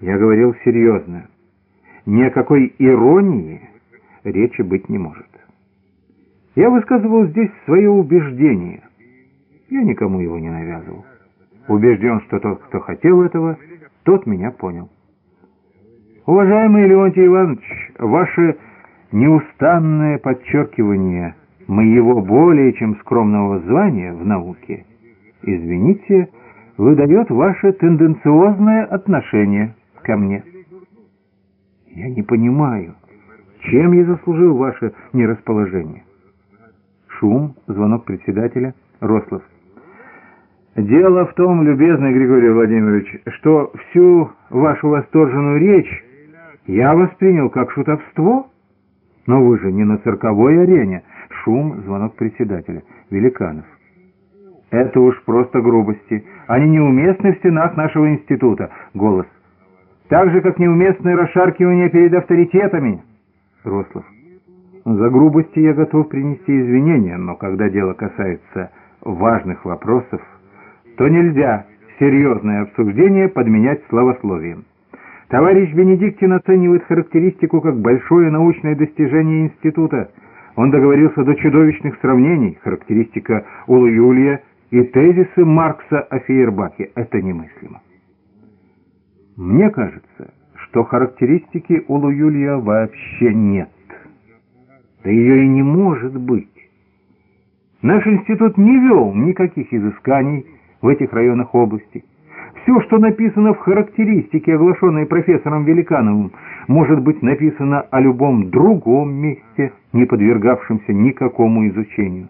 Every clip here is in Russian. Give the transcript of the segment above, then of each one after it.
Я говорил серьезно. Ни о какой иронии речи быть не может. Я высказывал здесь свое убеждение. Я никому его не навязывал. Убежден, что тот, кто хотел этого, тот меня понял. Уважаемый Леонтий Иванович, ваше неустанное подчеркивание моего более чем скромного звания в науке, извините, выдает ваше тенденциозное отношение ко мне. Я не понимаю, чем я заслужил ваше нерасположение. Шум, звонок председателя, Рослов. Дело в том, любезный Григорий Владимирович, что всю вашу восторженную речь я воспринял как шутовство. Но вы же не на цирковой арене. Шум, звонок председателя. Великанов. Это уж просто грубости. Они неуместны в стенах нашего института. Голос. Так же, как неуместны расшаркивания перед авторитетами. Рослов. За грубости я готов принести извинения, но когда дело касается важных вопросов, то нельзя серьезное обсуждение подменять словословием. Товарищ Бенедиктин оценивает характеристику как большое научное достижение института. Он договорился до чудовищных сравнений, характеристика Улу Юлия и тезисы Маркса о Фейербахе. Это немыслимо. Мне кажется, что характеристики Улу Юлия вообще нет. Да ее и не может быть. Наш институт не вел никаких изысканий в этих районах области. Все, что написано в характеристике, оглашенной профессором Великановым, может быть написано о любом другом месте, не подвергавшемся никакому изучению.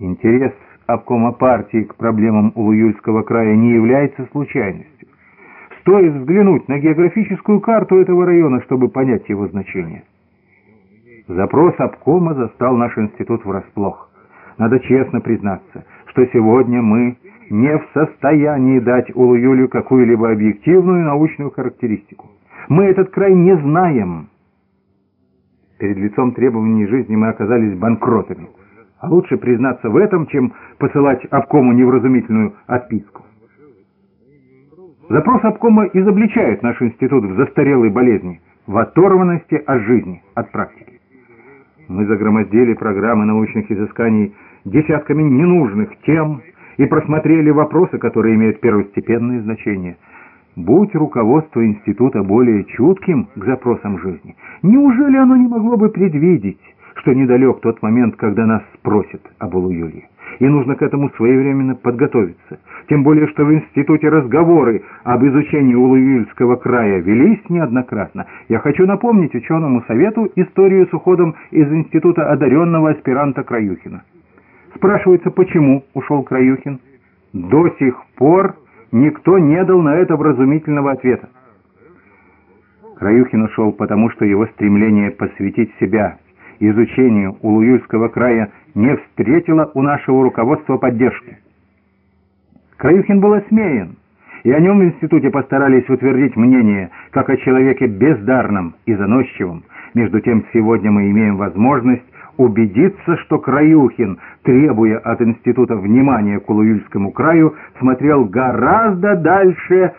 Интерес обкома партии к проблемам Улуюльского края не является случайностью. Стоит взглянуть на географическую карту этого района, чтобы понять его значение. Запрос обкома застал наш институт врасплох. Надо честно признаться, что сегодня мы не в состоянии дать Улу Юлию какую-либо объективную научную характеристику. Мы этот край не знаем. Перед лицом требований жизни мы оказались банкротами. А лучше признаться в этом, чем посылать обкому невразумительную отписку. Запрос обкома изобличает наш институт в застарелой болезни, в оторванности от жизни, от практики. Мы загромоздили программы научных изысканий десятками ненужных тем, и просмотрели вопросы, которые имеют первостепенное значение. Будь руководство института более чутким к запросам жизни, неужели оно не могло бы предвидеть, что недалек тот момент, когда нас спросят об Улуюле? И нужно к этому своевременно подготовиться. Тем более, что в институте разговоры об изучении Улуюльского края велись неоднократно. Я хочу напомнить ученому совету историю с уходом из института одаренного аспиранта Краюхина. Спрашивается, почему ушел Краюхин? До сих пор никто не дал на это вразумительного ответа. Краюхин ушел потому, что его стремление посвятить себя изучению Улуюльского края не встретило у нашего руководства поддержки. Краюхин был осмеян, и о нем в институте постарались утвердить мнение, как о человеке бездарном и заносчивом. Между тем, сегодня мы имеем возможность убедиться, что Краюхин, требуя от института внимания к Улуюльскому краю, смотрел гораздо дальше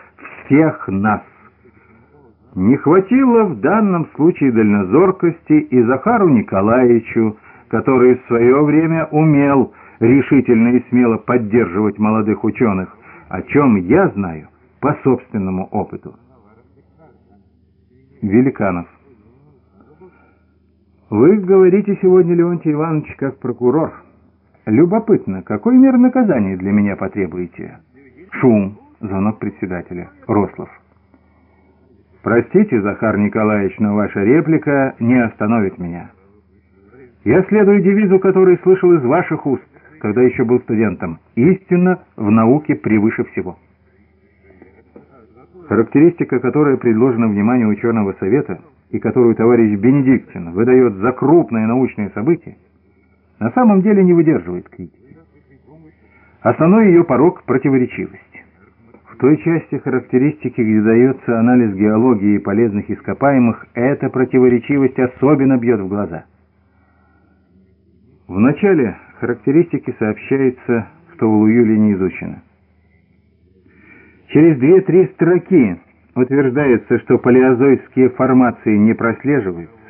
всех нас. Не хватило в данном случае дальнозоркости и Захару Николаевичу, который в свое время умел решительно и смело поддерживать молодых ученых, о чем я знаю по собственному опыту. Великанов вы говорите сегодня, Леонтий Иванович, как прокурор. Любопытно, какой мер наказания для меня потребуете? Шум. Звонок председателя. Рослов. Простите, Захар Николаевич, но ваша реплика не остановит меня. Я следую девизу, который слышал из ваших уст, когда еще был студентом. Истина в науке превыше всего. Характеристика, которая предложена вниманию ученого совета – и которую товарищ Бенедиктин выдает за крупное научное событие, на самом деле не выдерживает критики. Основной ее порог – противоречивость. Той части характеристики, где дается анализ геологии полезных ископаемых, эта противоречивость особенно бьет в глаза. В начале характеристики сообщается, что в Улуюле не изучено. Через две-три строки Утверждается, что палеозойские формации не прослеживаются.